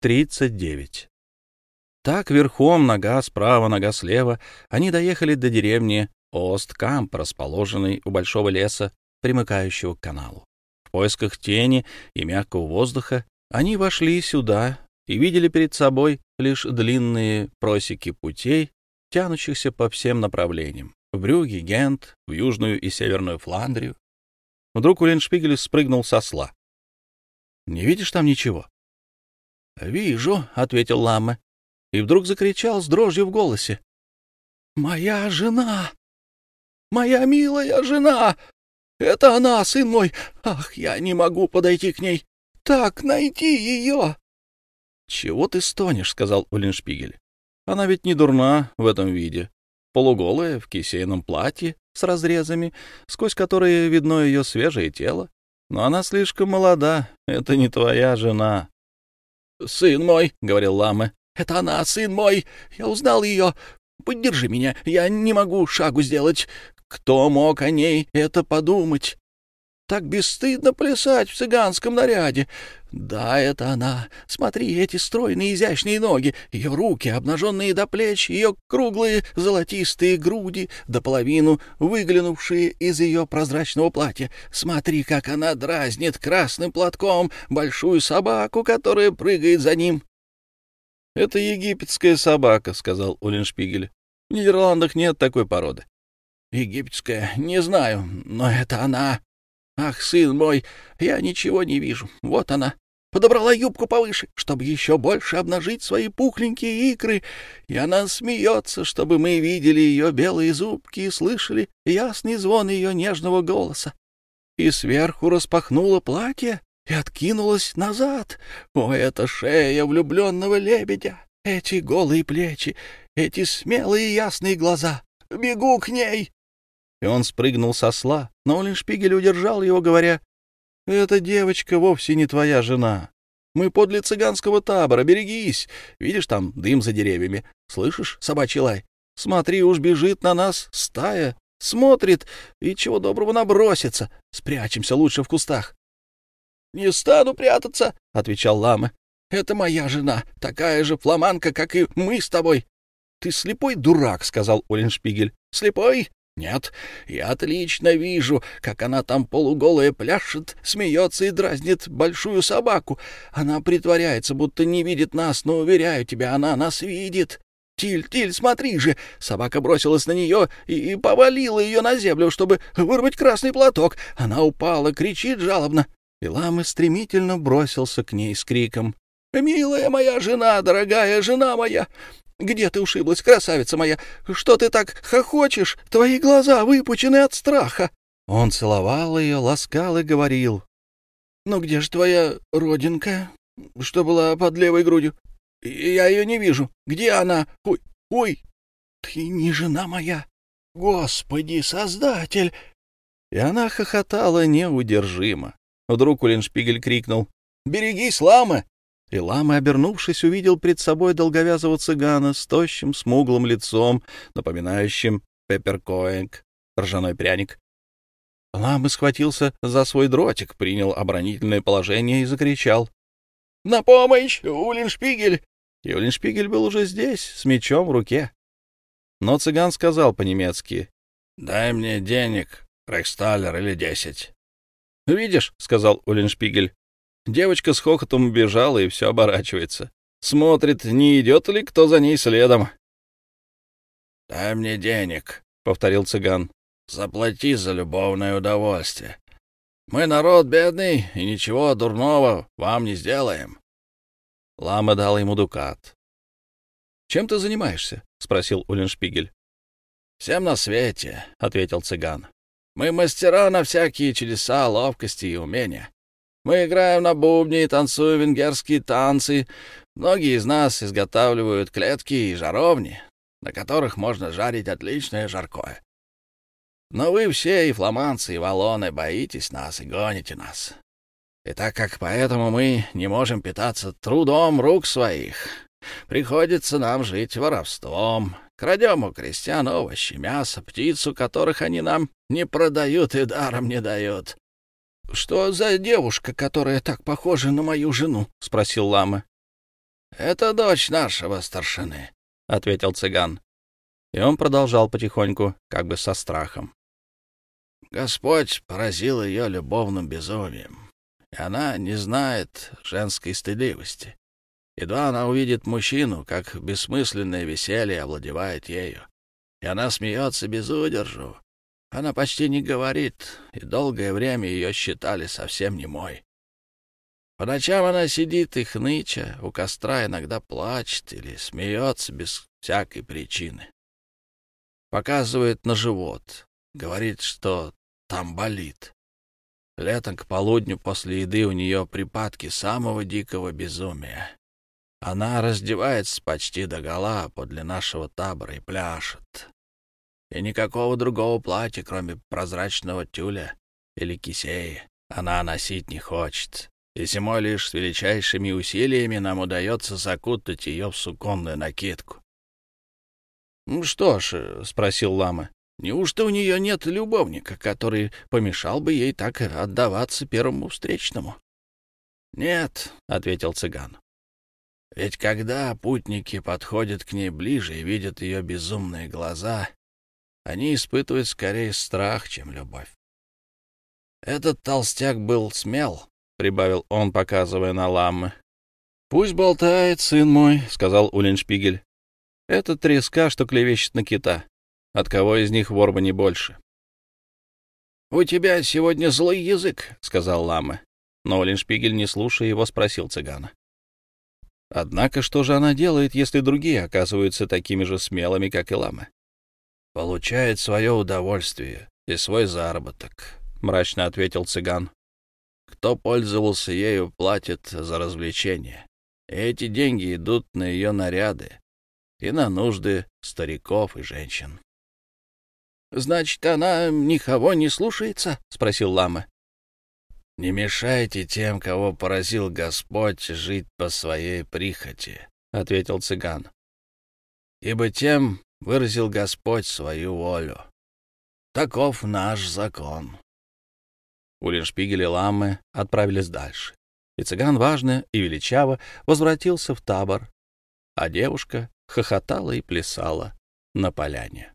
39. Так верхом, нога справа, нога слева, они доехали до деревни Осткамп, расположенной у большого леса, примыкающего к каналу. В поисках тени и мягкого воздуха они вошли сюда и видели перед собой лишь длинные просеки путей, тянущихся по всем направлениям — в Брюге, Гент, в Южную и Северную Фландрию. Вдруг Уллиншпигель спрыгнул со сла. — Не видишь там ничего? — Вижу, — ответил Ламме, и вдруг закричал с дрожью в голосе. — Моя жена! Моя милая жена! Это она, сын мой! Ах, я не могу подойти к ней! Так, найти ее!» «Чего ты стонешь?» — сказал Уллиншпигель. «Она ведь не дурна в этом виде. Полуголая, в кисейном платье, с разрезами, сквозь которые видно ее свежее тело. Но она слишком молода. Это не твоя жена». «Сын мой», — говорил Ламе, — «это она, сын мой. Я узнал ее. Поддержи меня. Я не могу шагу сделать. Кто мог о ней это подумать? Так бесстыдно плясать в цыганском наряде. Да, это она. Смотри, эти стройные изящные ноги, ее руки, обнаженные до плеч, ее круглые золотистые груди, до половину выглянувшие из ее прозрачного платья. Смотри, как она дразнит красным платком большую собаку, которая прыгает за ним. — Это египетская собака, — сказал Уллиншпигель. — В Нидерландах нет такой породы. Египетская, не знаю, но это она. Ах, сын мой, я ничего не вижу. Вот она. Подобрала юбку повыше, чтобы еще больше обнажить свои пухленькие икры, и она смеется, чтобы мы видели ее белые зубки и слышали ясный звон ее нежного голоса. И сверху распахнула платье и откинулась назад. О, это шея влюбленного лебедя! Эти голые плечи, эти смелые ясные глаза! Бегу к ней! И он спрыгнул со сла, но Оленшпигель удержал его, говоря, «Эта девочка вовсе не твоя жена. Мы подле цыганского табора, берегись. Видишь, там дым за деревьями. Слышишь, собачий лай? Смотри, уж бежит на нас стая, смотрит и чего доброго набросится. Спрячемся лучше в кустах». «Не стану прятаться», — отвечал Лама. «Это моя жена, такая же фламанка, как и мы с тобой». «Ты слепой дурак», — сказал Оленшпигель. «Слепой? Нет, я отлично вижу, как она там полуголая пляшет, смеется и дразнит большую собаку. Она притворяется, будто не видит нас, но, уверяю тебя, она нас видит. Тиль, Тиль, смотри же! Собака бросилась на нее и, и повалила ее на землю, чтобы вырвать красный платок. Она упала, кричит жалобно. И Лама стремительно бросился к ней с криком. «Милая моя жена, дорогая жена моя! Где ты ушиблась, красавица моя? Что ты так хохочешь? Твои глаза выпучены от страха. Он целовал ее, ласкал и говорил. «Ну где же твоя родинка, что была под левой грудью? Я ее не вижу. Где она? Ой, ой, ты не жена моя. Господи, Создатель!» И она хохотала неудержимо. Вдруг Улиншпигель крикнул. «Берегись, лама! И лама, обернувшись, увидел пред собой долговязого цыгана с тощим, смуглым лицом, напоминающим пепперкоинг, ржаной пряник. Лама схватился за свой дротик, принял оборонительное положение и закричал. — На помощь, Улиншпигель! И Улиншпигель был уже здесь, с мечом в руке. Но цыган сказал по-немецки. — Дай мне денег, рейхсталлер или десять. — Видишь, — сказал Улиншпигель, Девочка с хохотом убежала и все оборачивается. Смотрит, не идет ли кто за ней следом. — Дай мне денег, — повторил цыган. — Заплати за любовное удовольствие. Мы народ бедный, и ничего дурного вам не сделаем. Лама дал ему дукат. — Чем ты занимаешься? — спросил Уллиншпигель. — Всем на свете, — ответил цыган. — Мы мастера на всякие чудеса, ловкости и умения. Мы играем на бубне и танцуем венгерские танцы. Многие из нас изготавливают клетки и жаровни, на которых можно жарить отличное жаркое. Но вы все, и фламандцы, и валоны, боитесь нас и гоните нас. И так как поэтому мы не можем питаться трудом рук своих, приходится нам жить воровством. Крадем у крестьян овощи, мясо, птицу, которых они нам не продают и даром не дают. — Что за девушка, которая так похожа на мою жену? — спросил лама. Это дочь нашего старшины, — ответил цыган. И он продолжал потихоньку, как бы со страхом. Господь поразил ее любовным безумием, и она не знает женской стыдливости. Едва она увидит мужчину, как бессмысленное веселье овладевает ею, и она смеется без удержу. Она почти не говорит, и долгое время ее считали совсем немой. По ночам она сидит и хныча, у костра иногда плачет или смеется без всякой причины. Показывает на живот, говорит, что там болит. Летом к полудню после еды у нее припадки самого дикого безумия. Она раздевается почти до гола подле нашего табора и пляшет. И никакого другого платья, кроме прозрачного тюля или кисеи, она носить не хочет и зимой лишь с величайшими усилиями нам удается закутать ее в суконную накидку. «Ну что ж», — спросил лама, — «неужто у нее нет любовника, который помешал бы ей так отдаваться первому встречному?» «Нет», — ответил цыган. «Ведь когда путники подходят к ней ближе и видят ее безумные глаза, они испытывают скорее страх, чем любовь. Этот толстяк был смел, — прибавил он, показывая на ламмы. — Пусть болтает, сын мой, — сказал Уллиншпигель. — Это треска, что клевещет на кита. От кого из них ворба не больше? — У тебя сегодня злой язык, — сказал Ламы. Но Уллиншпигель, не слушая его, спросил цыгана. — Однако что же она делает, если другие оказываются такими же смелыми, как и Ламы? — Получает свое удовольствие и свой заработок, — мрачно ответил цыган. Кто пользовался ею, платит за развлечения. И эти деньги идут на ее наряды и на нужды стариков и женщин. — Значит, она никого не слушается? — спросил лама. — Не мешайте тем, кого поразил Господь, жить по своей прихоти, — ответил цыган. — Ибо тем выразил Господь свою волю. Таков наш закон. Уллиншпигель и Ламме отправились дальше, и цыган важно и величаво возвратился в табор, а девушка хохотала и плясала на поляне.